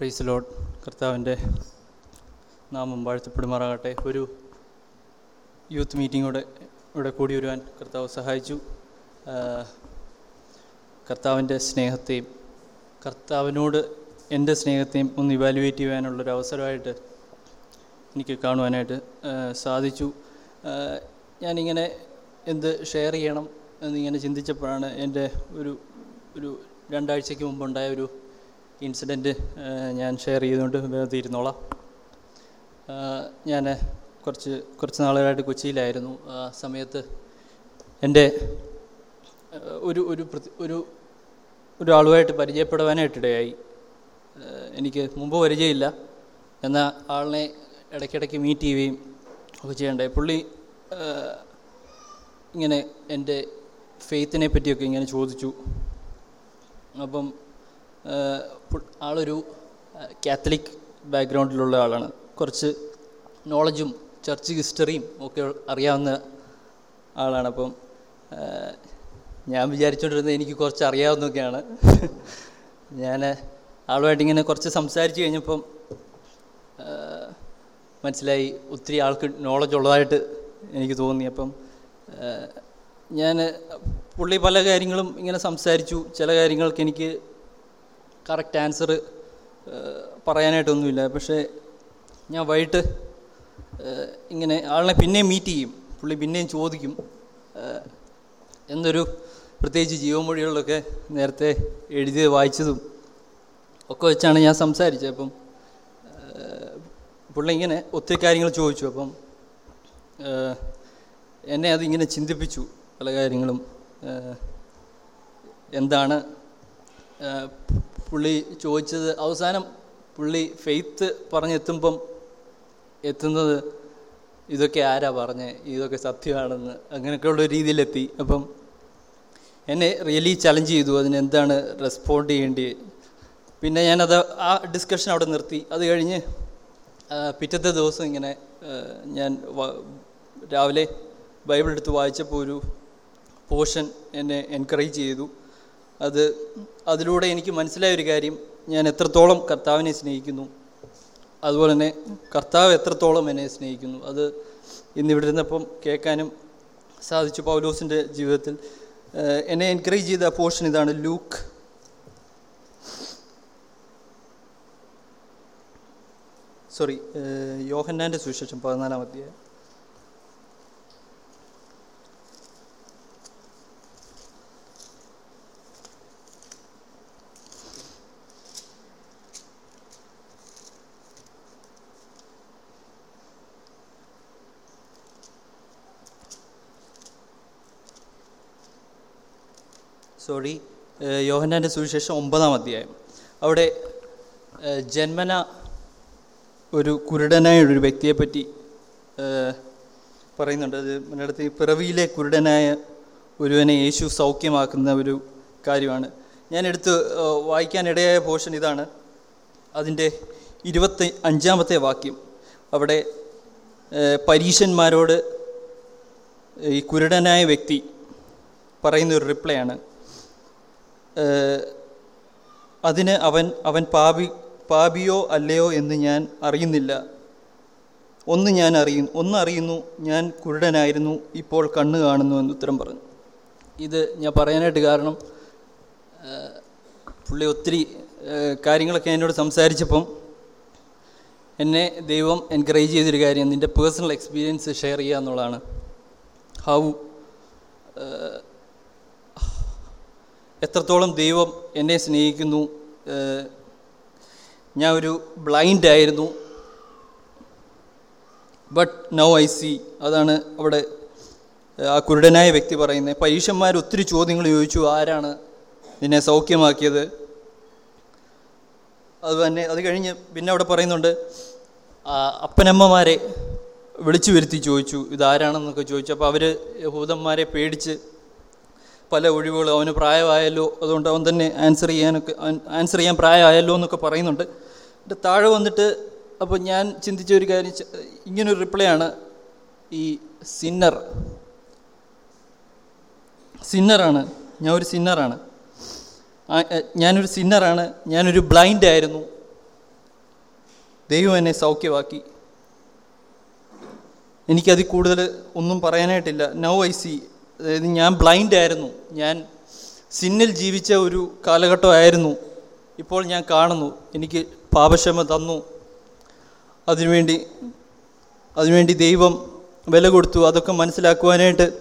Price load കർത്താവിന്റെ നാമം വാഴ്ത്തപ്പെടുമാറാകട്ടെ. ഒരു യൂത്ത് മീറ്റിങ്ങോടെ ഇവിടെ കൂടി വരുവാൻ കർത്താവ് സഹായിച്ചു. കർത്താവിന്റെ സ്നേഹത്തെയും കർത്താവിനോട് എന്റെ സ്നേഹത്തെയും ഒന്ന് ഇവാലുവേറ്റ് ചെയ്യാനുള്ളൊരു അവസരമായിട്ട് എനിക്ക് കാണുവാനായിട്ട് സാധിച്ചു. ഞാനിങ്ങനെ എന്ത് ഷെയർ ചെയ്യണം എന്നിങ്ങനെ ചിന്തിച്ചപ്പോഴാണ് എന്റെ ഒരു ഒരു രണ്ടാഴ്ചയ്ക്ക് മുമ്പുണ്ടായ ഒരു ഇൻസിഡന്റ് ഞാൻ ഷെയർ ചെയ്തുകൊണ്ട് തീരുന്നോളാം ഞാൻ കുറച്ച് കുറച്ച് നാളുകളായിട്ട് കൊച്ചിയിലായിരുന്നു. ആ സമയത്ത് എന്റെ ഒരു ഒരു ഒരു ഒരാളുമായിട്ട് പരിചയപ്പെടുവാനായിട്ടിടയായി. എനിക്ക് മുമ്പ് പരിചയമില്ല. എന്നാൽ ആളിനെ ഇടയ്ക്കിടയ്ക്ക് മീറ്റ് ചെയ്യുകയും ഒക്കെ ചെയ്യണ്ടായി പുള്ളി ഇങ്ങനെ എന്റെ ഫെയ്ത്തിനെ പറ്റിയൊക്കെ ഇങ്ങനെ ചോദിച്ചു. അപ്പം ആളൊരു കാത്തലിക് ബാക്ക്ഗ്രൗണ്ടിലുള്ള ആളാണ്. കുറച്ച് നോളജും ചർച്ച് ഹിസ്റ്ററിയും ഒക്കെ അറിയാവുന്ന ആളാണ്. അപ്പം ഞാൻ വിചാരിച്ചുകൊണ്ടിരുന്നത് എനിക്ക് കുറച്ച് അറിയാവുന്നതൊക്കെയാണ് ഞാൻ ആളുമായിട്ട് ഇങ്ങനെ കുറച്ച് സംസാരിച്ച് കഴിഞ്ഞപ്പം മനസ്സിലായി ഒത്തിരി ആൾക്ക് നോളജ് ഉള്ളതായിട്ട് എനിക്ക് തോന്നി. അപ്പം ഞാൻ പുള്ളി പല കാര്യങ്ങളും ഇങ്ങനെ സംസാരിച്ചു. ചില കാര്യങ്ങൾക്ക് എനിക്ക് കറക്റ്റ് ആൻസർ പറയാനായിട്ടൊന്നുമില്ല. പക്ഷേ ഞാൻ വൈകിട്ട് ഇങ്ങനെ ആളിനെ പിന്നെയും മീറ്റ് ചെയ്യും. പുള്ളി പിന്നെയും ചോദിക്കും എന്തൊരു പ്രത്യേകിച്ച് ജീവമൊഴികളിലൊക്കെ നേരത്തെ എഴുതി വായിച്ചതും ഒക്കെ വെച്ചാണ് ഞാൻ സംസാരിച്ചത്. അപ്പം പുള്ളി ഇങ്ങനെ ഒത്തിരി കാര്യങ്ങൾ ചോദിച്ചു. അപ്പം എന്നെ അതിങ്ങനെ ചിന്തിപ്പിച്ചു പല കാര്യങ്ങളും. എന്താണ് പുള്ളി ചോദിച്ചത് അവസാനം പുള്ളി ഫെയ്ത്ത് പറഞ്ഞെത്തുമ്പം എത്തുന്നത് ഇതൊക്കെ ആരാ പറഞ്ഞ് ഇതൊക്കെ സത്യമാണെന്ന് അങ്ങനെയൊക്കെയുള്ള രീതിയിലെത്തി. അപ്പം എന്നെ റിയലി ചലഞ്ച് ചെയ്തു അതിന് എന്താണ് റെസ്പോണ്ട് ചെയ്യേണ്ടി. പിന്നെ ഞാനത് ആ ഡിസ്കഷൻ അവിടെ നിർത്തി. അത് കഴിഞ്ഞ് പിറ്റത്തെ ദിവസം ഇങ്ങനെ ഞാൻ രാവിലെ ബൈബിൾ എടുത്ത് വായിച്ചപ്പോൾ ഒരു പോർഷൻ എന്നെ എൻകറേജ് ചെയ്തു. അത് അതിലൂടെ എനിക്ക് മനസ്സിലായ ഒരു കാര്യം ഞാൻ എത്രത്തോളം കർത്താവിനെ സ്നേഹിക്കുന്നു. അതുപോലെ തന്നെ കർത്താവ് എത്രത്തോളം എന്നെ സ്നേഹിക്കുന്നു. അത് ഇന്നിവിടെ ഇരുന്നപ്പം കേൾക്കാനും സാധിച്ചു പൗലോസിന്റെ ജീവിതത്തിൽ. എന്നെ എൻകറേജ് ചെയ്ത പോർഷൻ ഇതാണ് ലൂക്ക്. സോറി യോഹന്നാന്റെ സുവിശേഷം പതിനാലാം അധ്യായം. സോറി യോഹനാന്റെ സുവിശേഷം ഒമ്പതാം അധ്യായം. അവിടെ ജന്മന ഒരു കുരുടനായ ഒരു വ്യക്തിയെപ്പറ്റി പറയുന്നുണ്ട്. അത് മലയാളത്തിൽ പിറവിയിലെ കുരുടനായ ഒരുവനെ യേശു സൗഖ്യമാക്കുന്ന ഒരു കാര്യമാണ്. ഞാൻ എടുത്ത് വായിക്കാനിടയായ പോർഷൻ ഇതാണ്. അതിന്റെ ഇരുപത്തി അഞ്ചാമത്തെ വാക്യം. അവിടെ പരീശന്മാരോട് ഈ കുരുടനായ വ്യക്തി പറയുന്ന ഒരു റിപ്ലൈ ആണ്. അതിന് അവൻ അവൻ പാപി പാപിയോ അല്ലയോ എന്ന് ഞാൻ അറിയുന്നില്ല. ഒന്ന് ഞാൻ അറിയുന്നു ഒന്ന് അറിയുന്നു ഞാൻ കുരുടനായിരുന്നു ഇപ്പോൾ കണ്ണ് കാണുന്നു എന്ന് ഉത്തരം പറഞ്ഞു. ഇത് ഞാൻ പറയാനായിട്ട് കാരണം പുള്ളി ഒത്തിരി കാര്യങ്ങളൊക്കെ എന്നോട് സംസാരിച്ചപ്പം എന്നെ ദൈവം എൻകറേജ് ചെയ്തൊരു കാര്യം നിന്റെ പേഴ്സണൽ എക്സ്പീരിയൻസ് ഷെയർ ചെയ്യുക എന്നുള്ളതാണ് ഹൗ എത്രത്തോളം ദൈവം എന്നെ സ്നേഹിക്കുന്നു ഞാൻ ഒരു ബ്ലൈൻഡ് ആയിരുന്നു. ബട്ട് നൗ ഐ സി അതാണ് അവിടെ ആ കുരുടനായ വ്യക്തി പറയുന്നത്. പരീക്ഷന്മാർ ഒത്തിരി ചോദ്യങ്ങൾ ചോദിച്ചു ആരാണ് നിന്നെ സൗഖ്യമാക്കിയത്? അത് തന്നെ അത് കഴിഞ്ഞ് പിന്നെ അവിടെ പറയുന്നുണ്ട് അപ്പനമ്മമാരെ വിളിച്ചു വരുത്തി ചോദിച്ചു ഇതാരാണെന്നൊക്കെ ചോദിച്ചു. അപ്പോൾ അവർ യഹൂദന്മാരെ പേടിച്ച് പല ഒഴിവുകളും അവന് പ്രായമായല്ലോ അതുകൊണ്ട് അവൻ തന്നെ ആൻസർ ചെയ്യാനൊക്കെ ആൻസർ ചെയ്യാൻ പ്രായമായല്ലോ എന്നൊക്കെ പറയുന്നുണ്ട്. എന്റെ താഴെ വന്നിട്ട് അപ്പോൾ ഞാൻ ചിന്തിച്ച ഒരു കാര്യം ഇങ്ങനൊരു റിപ്ലൈ ആണ്. ഈ സിന്നർ സിന്നറാണ് ഞാൻ ഒരു സിന്നറാണ് ഞാനൊരു സിന്നറാണ് ഞാനൊരു ബ്ലൈൻഡ് ആയിരുന്നു. ദൈവം എന്നെ സൗഖ്യമാക്കി. എനിക്കതിൽ കൂടുതൽ ഒന്നും പറയാനായിട്ടില്ല. നൗ ഐ സി അതായത് ഞാൻ ബ്ലൈൻഡ് ആയിരുന്നു. ഞാൻ സിന്നിൽ ജീവിച്ച ഒരു കാലഘട്ടമായിരുന്നു. ഇപ്പോൾ ഞാൻ കാണുന്നു. എനിക്ക് പാപക്ഷമ തന്നു. അതിനുവേണ്ടി അതിനുവേണ്ടി ദൈവം വില കൊടുത്തു. അതൊക്കെ മനസ്സിലാക്കുവാനായിട്ട്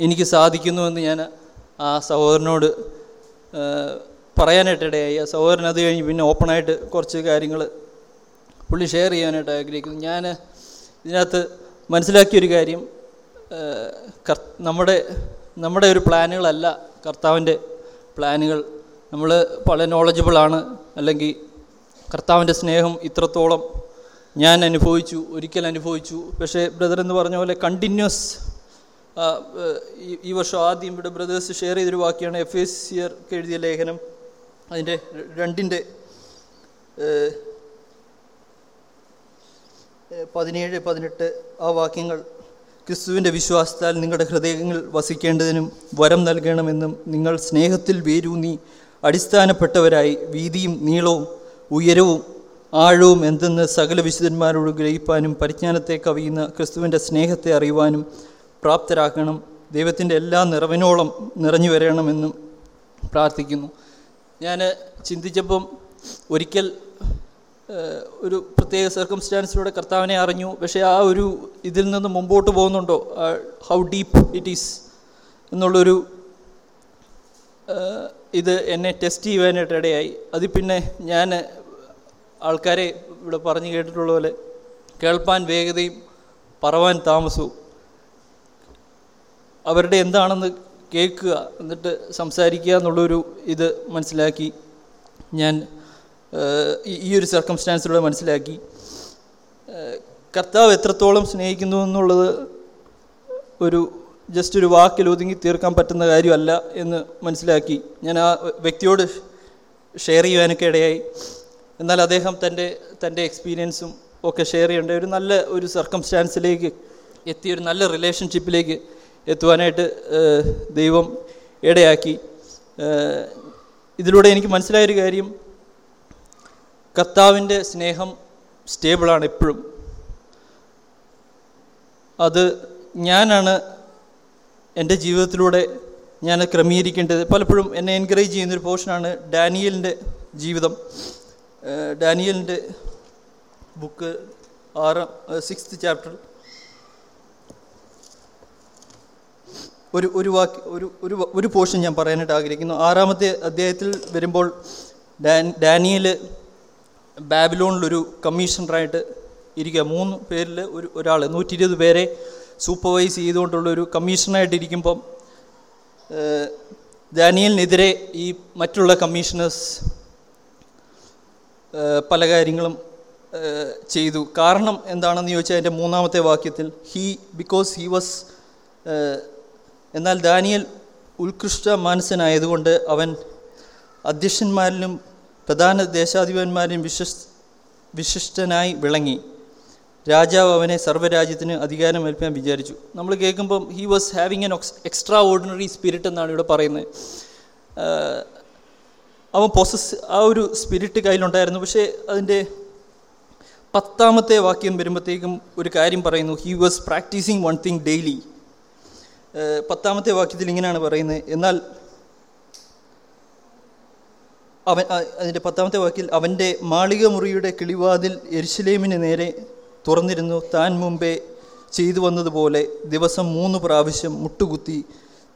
എനിക്ക് സാധിക്കുന്നുവെന്ന് ഞാൻ ആ സഹോദരനോട് പറയാനായിട്ടിടയായി ആ സഹോദരൻ അത് കഴിഞ്ഞ് പിന്നെ ഓപ്പണായിട്ട് കുറച്ച് കാര്യങ്ങൾ പുള്ളി ഷെയർ ചെയ്യാനായിട്ട് ആഗ്രഹിക്കുന്നു. ഞാൻ ഇതിനകത്ത് മനസ്സിലാക്കിയൊരു കാര്യം നമ്മുടെ നമ്മുടെ ഒരു പ്ലാനുകളല്ല കർത്താവിന്റെ പ്ലാനുകൾ. നമ്മൾ പല നോളജബിളാണ് അല്ലെങ്കിൽ കർത്താവിന്റെ സ്നേഹം ഇത്രത്തോളം ഞാൻ അനുഭവിച്ചു ഒരിക്കൽ അനുഭവിച്ചു. പക്ഷേ ബ്രദർ എന്ന് പറഞ്ഞ പോലെ കണ്ടിന്യൂസ് ഈ വർഷം ആദ്യം ഇവിടെ ബ്രദേഴ്സ് ഷെയർ ചെയ്തൊരു വാക്യമാണ് എഫ് എസ് സിയർക്ക് എഴുതിയ ലേഖനം. അതിന്റെ രണ്ടിന്റെ പതിനേഴ് പതിനെട്ട് ആ വാക്യങ്ങൾ. ക്രിസ്തുവിന്റെ വിശ്വാസത്താൽ നിങ്ങളുടെ ഹൃദയങ്ങൾ വസിക്കേണ്ടതിനും വരം നൽകണമെന്നും നിങ്ങൾ സ്നേഹത്തിൽ വേരൂന്നി അടിസ്ഥാനപ്പെട്ടവരായി വീതിയും നീളവും ഉയരവും ആഴവും എന്തെന്ന് സകല വിശുദ്ധന്മാരോട് ഗ്രഹിപ്പാനും പരിജ്ഞാനത്തെ കവിയുന്ന ക്രിസ്തുവിന്റെ സ്നേഹത്തെ അറിയുവാനും പ്രാപ്തരാക്കണം. ദൈവത്തിന്റെ എല്ലാ നിറവിനോളം നിറഞ്ഞു വരണമെന്നും പ്രാർത്ഥിക്കുന്നു. ഞാൻ ചിന്തിച്ചപ്പം ഒരിക്കൽ ഒരു പ്രത്യേക സർക്കംസ്റ്റാൻസിലൂടെ കർത്താവിനെ അറിഞ്ഞു. പക്ഷേ ആ ഒരു ഇതിൽ നിന്ന് മുമ്പോട്ട് പോകുന്നുണ്ടോ? ഹൗ ഡീപ്പ് ഇറ്റ് ഈസ് എന്നുള്ളൊരു ഇത് എന്നെ ടെസ്റ്റ് ചെയ്യുവാനായിട്ട് ഇടയായി. അതിൽ പിന്നെ ഞാൻ ആൾക്കാരെ ഇവിടെ പറഞ്ഞു കേട്ടിട്ടുള്ള പോലെ കേൾപ്പാൻ വേഗതയും പറവാൻ താമസവും. അവരുടെ എന്താണെന്ന് കേൾക്കുക എന്നിട്ട് സംസാരിക്കുക എന്നുള്ളൊരു ഇത് മനസ്സിലാക്കി ഞാൻ ഈ- ഒരു സർക്കംസ്റ്റാൻസിലൂടെ മനസ്സിലാക്കി. കർത്താവ് എത്രത്തോളം സ്നേഹിക്കുന്നു എന്നുള്ളത് ഒരു ജസ്റ്റ് ഒരു വാക്കിൽ ഒതുങ്ങി തീർക്കാൻ പറ്റുന്ന കാര്യമല്ല എന്ന് മനസ്സിലാക്കി. ഞാൻ ആ വ്യക്തിയോട് ഷെയർ ചെയ്യാനൊക്കെ ഇടയായി. എന്നാൽ അദ്ദേഹം തന്റെ തന്റെ എക്സ്പീരിയൻസും ഒക്കെ ഷെയർ ചെയ്യേണ്ട ഒരു നല്ല ഒരു സർക്കംസ്റ്റാൻസിലേക്ക് എത്തി ഒരു നല്ല റിലേഷൻഷിപ്പിലേക്ക് എത്തുവാനായിട്ട് ദൈവം ഇടയാക്കി. ഇതിലൂടെ എനിക്ക് മനസ്സിലായൊരു കാര്യം കർത്താവിന്റെ സ്നേഹം സ്റ്റേബിളാണ് എപ്പോഴും. അത് ഞാനാണ് എന്റെ ജീവിതത്തിലൂടെ ഞാൻ ക്രമീകരിക്കേണ്ടത്. പലപ്പോഴും എന്നെ എൻകറേജ് ചെയ്യുന്നൊരു പോർഷനാണ് ഡാനിയലിന്റെ ജീവിതം. ഡാനിയലിന്റെ ബുക്ക് ആറാം സിക്സ്ത് ചാപ്റ്റർ ഒരു ഒരു വാക്ക് ഒരു ഒരു ഒരു പോർഷൻ ഞാൻ പറയാനായിട്ട് ആഗ്രഹിക്കുന്നു. ആറാമത്തെ അധ്യായത്തിൽ വരുമ്പോൾ ഡാൻ ഡാനിയൽ ബാബിലോണിലൊരു കമ്മീഷണറായിട്ട് ഇരിക്കുക. മൂന്ന് പേരിൽ ഒരു ഒരാൾ നൂറ്റി ഇരുപത് പേരെ സൂപ്പർവൈസ് ചെയ്തുകൊണ്ടുള്ള ഒരു കമ്മീഷണറായിട്ട് ഇരിക്കുമ്പം ദാനിയലിനെതിരെ ഈ മറ്റുള്ള കമ്മീഷണേഴ്സ് പല കാര്യങ്ങളും ചെയ്തു. കാരണം എന്താണെന്ന് ചോദിച്ചാൽ എന്റെ മൂന്നാമത്തെ വാക്യത്തിൽ ഹീ ബിക്കോസ് ഹി വാസ് എന്നാൽ ദാനിയൽ ഉത്കൃഷ്ട മാനസനായതുകൊണ്ട് അവൻ അധ്യക്ഷന്മാരിലും പ്രധാന ദേശാധിപന്മാരും വിശ്വസ് വിശിഷ്ടനായി വിളങ്ങി. രാജാവ് അവനെ സർവരാജ്യത്തിന് അധികാരം ഏൽപ്പിക്കാൻ വിചാരിച്ചു. നമ്മൾ കേൾക്കുമ്പം he was having an extraordinary spirit എന്നാണ് ഇവിടെ പറയുന്നത്. അവൻ പൊസസ് ആ ഒരു സ്പിരിറ്റ് കയ്യിലുണ്ടായിരുന്നു. പക്ഷേ അതിന്റെ പത്താമത്തെ വാക്യം വരുമ്പോഴത്തേക്കും ഒരു കാര്യം പറയുന്നു. He was practising one thing daily പത്താമത്തെ വാക്യത്തിൽ ഇങ്ങനെയാണ് പറയുന്നത്. എന്നാൽ അവൻ അതിന്റെ പത്താമത്തെ വാക്കിൽ അവന്റെ മാളിക മുറിയുടെ കിളിവാതിൽ എരിശിലേമിന് നേരെ തുറന്നിരുന്നു. താൻ മുമ്പേ ചെയ്തു വന്നതുപോലെ ദിവസം മൂന്ന് പ്രാവശ്യം മുട്ടുകുത്തി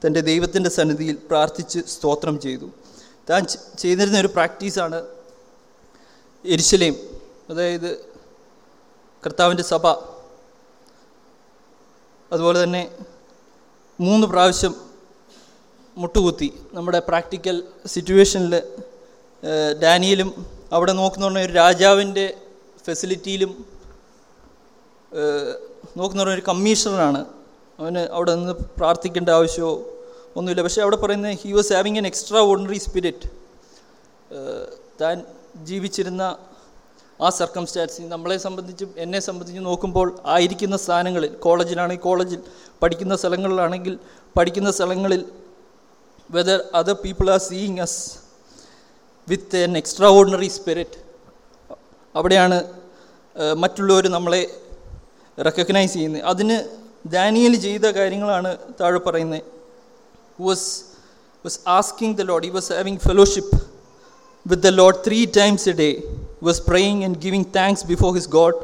തന്റെ ദൈവത്തിന്റെ സന്നിധിയിൽ പ്രാർത്ഥിച്ച് സ്തോത്രം ചെയ്തു. താൻ ചെയ്തിരുന്ന ഒരു പ്രാക്ടീസാണ് എരിശലേം അതായത് കർത്താവിന്റെ സഭ. അതുപോലെ തന്നെ മൂന്ന് പ്രാവശ്യം മുട്ടുകുത്തി. നമ്മുടെ പ്രാക്ടിക്കൽ സിറ്റുവേഷനിൽ ഡാനിയലും അവിടെ നോക്കുന്ന ഒരു രാജാവിന്റെ ഫെസിലിറ്റിയിലും നോക്കുന്ന ഒരു കമ്മീഷണറാണ്. അവന് അവിടെ നിന്ന് പ്രാർത്ഥിക്കേണ്ട ആവശ്യമോ ഒന്നുമില്ല. പക്ഷേ അവിടെ പറയുന്നത് he was having an extraordinary spirit താൻ ജീവിച്ചിരുന്ന ആ സർക്കംസ്റ്റാൻസിൽ നമ്മളെ സംബന്ധിച്ചും എന്നെ സംബന്ധിച്ച് നോക്കുമ്പോൾ ആയിരിക്കുന്ന സ്ഥാനങ്ങളിൽ കോളേജിലാണെങ്കിൽ കോളേജിൽ പഠിക്കുന്ന സ്ഥലങ്ങളിലാണെങ്കിൽ പഠിക്കുന്ന സ്ഥലങ്ങളിൽ whether other people are seeing us with an extraordinary spirit അവിടെയാണ് മറ്റുള്ളവർ നമ്മളെ റെക്കഗ്നൈസ് ചെയ്യുന്നത് അതിന് ദാനിയൽ ചെയ്ത കാര്യങ്ങളാണ് താഴെ പറയുന്നത് was was asking the Lord ഈ was having fellowship with the Lord three times a day was praying and giving thanks before his God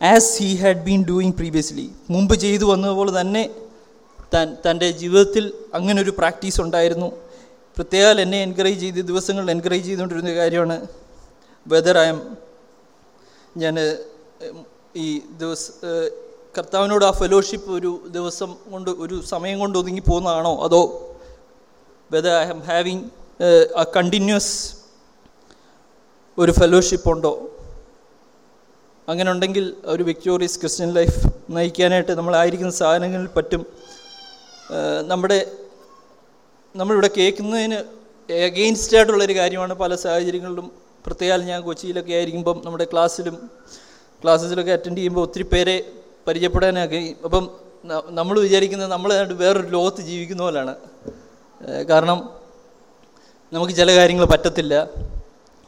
as he had been doing previously മുമ്പ് ചെയ്തു വന്നതുപോലെ തന്നെ താൻ തന്റെ ജീവിതത്തിൽ അങ്ങനൊരു പ്രാക്ടീസ് ഉണ്ടായിരുന്നു. പ്രത്യേകം എന്നെ എൻകറേജ് ചെയ്ത് ദിവസങ്ങളിൽ എൻകറേജ് ചെയ്തുകൊണ്ടിരുന്ന കാര്യമാണ് വെദർ ഐ എം ഞാൻ ഈ ദിവസ കർത്താവിനോട് ആ ഫെലോഷിപ്പ് ഒരു ദിവസം കൊണ്ട് ഒരു സമയം കൊണ്ട് ഒതുങ്ങി പോകുന്നതാണോ? അതോ whether I am having a continuous ഒരു ഫെലോഷിപ്പ് ഉണ്ടോ? അങ്ങനെ ഉണ്ടെങ്കിൽ ഒരു വിക്ടോറിയസ് ക്രിസ്ത്യൻ ലൈഫ് നയിക്കാനായിട്ട് നമ്മളായിരിക്കുന്ന സാധനങ്ങളിൽ പറ്റും. നമ്മുടെ നമ്മളിവിടെ കേൾക്കുന്നതിന് എഗെയിൻസ്റ്റ് ആയിട്ടുള്ളൊരു കാര്യമാണ് പല സാഹചര്യങ്ങളിലും. പ്രത്യേകം ഞാൻ കൊച്ചിയിലൊക്കെ ആയിരിക്കുമ്പം നമ്മുടെ ക്ലാസ്സിലും ക്ലാസ്സസിലൊക്കെ അറ്റൻഡ് ചെയ്യുമ്പോൾ ഒത്തിരി പേരെ പരിചയപ്പെടാനൊക്കെ അപ്പം നമ്മൾ വിചാരിക്കുന്നത് നമ്മൾ വേറൊരു ലോകത്ത് ജീവിക്കുന്ന പോലാണ്. കാരണം നമുക്ക് ചില കാര്യങ്ങൾ പറ്റത്തില്ല.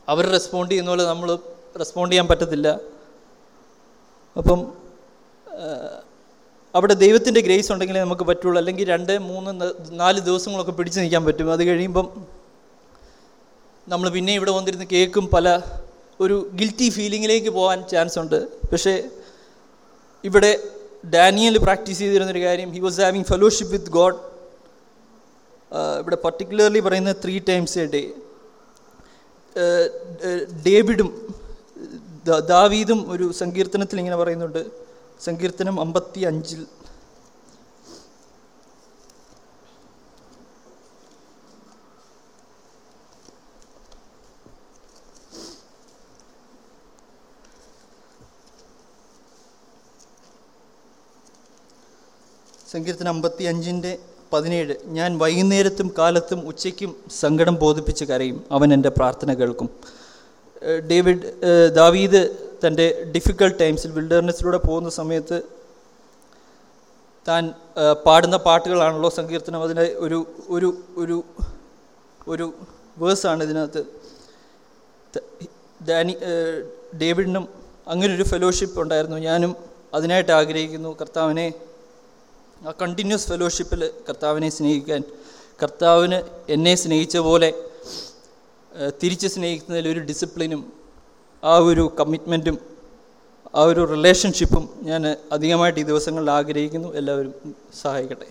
അവർ റെസ്പോണ്ട് ചെയ്യുന്ന പോലെ നമ്മൾ റെസ്പോണ്ട് ചെയ്യാൻ പറ്റത്തില്ല. അപ്പം അവിടെ ദൈവത്തിന്റെ ഗ്രേസ് ഉണ്ടെങ്കിലേ നമുക്ക് പറ്റുള്ളൂ. അല്ലെങ്കിൽ രണ്ട് മൂന്ന് നാല് ദിവസങ്ങളൊക്കെ പിടിച്ചു നിൽക്കാൻ പറ്റും. അത് കഴിയുമ്പം നമ്മൾ പിന്നെ ഇവിടെ വന്നിരുന്ന് കേൾക്കും പല ഒരു ഗിൽറ്റി ഫീലിങ്ങിലേക്ക് പോകാൻ ചാൻസ് ഉണ്ട്. പക്ഷേ ഇവിടെ ഡാനിയൽ പ്രാക്ടീസ് ചെയ്തിരുന്നൊരു കാര്യം he was having fellowship with God ഇവിടെ പർട്ടിക്കുലർലി പറയുന്ന ത്രീ ടൈംസ് എ ഡേ ഡേവിഡും ദാവീദും ഒരു സങ്കീർത്തനത്തിൽ ഇങ്ങനെ പറയുന്നുണ്ട്. സങ്കീർത്തനം അമ്പത്തി അഞ്ചിൽ സങ്കീർത്തനം അമ്പത്തി അഞ്ചിന്റെ പതിനേഴ് ഞാൻ വൈകുന്നേരത്തും കാലത്തും ഉച്ചയ്ക്കും സങ്കടം ബോധിപ്പിച്ച് കരയും. അവൻ എന്റെ പ്രാർത്ഥന കേൾക്കും. ഡേവിഡ് ദാവീദ് തന്റെ ഡിഫിക്കൾട്ട് ടൈംസിൽ വിൽഡർനെസ്സിലൂടെ പോകുന്ന സമയത്ത് താൻ പാടുന്ന പാട്ടുകളാണല്ലോ സങ്കീർത്തനം. അതിന്റെ ഒരു ഒരു ഒരു ഒരു വേഴ്സാണ് ഇതിനകത്ത്. ഡാനി ഡേവിഡിനും അങ്ങനെ ഒരു ഫെലോഷിപ്പ് ഉണ്ടായിരുന്നു. ഞാനും അതിനായിട്ട് ആഗ്രഹിക്കുന്നു. കർത്താവിനെ ആ കണ്ടിന്യൂസ് ഫെലോഷിപ്പിൽ കർത്താവിനെ സ്നേഹിക്കാൻ. കർത്താവിന് എന്നെ സ്നേഹിച്ച പോലെ തിരിച്ച് സ്നേഹിക്കുന്നതിൽ ഒരു ഡിസിപ്ലിനും ആ ഒരു കമ്മിറ്റ്മെന്റും ആ ഒരു റിലേഷൻഷിപ്പും ഞാൻ അധികമായിട്ട് ഈ ദിവസങ്ങളിൽ ആഗ്രഹിക്കുന്നു. എല്ലാവരും സഹായിക്കട്ടെ.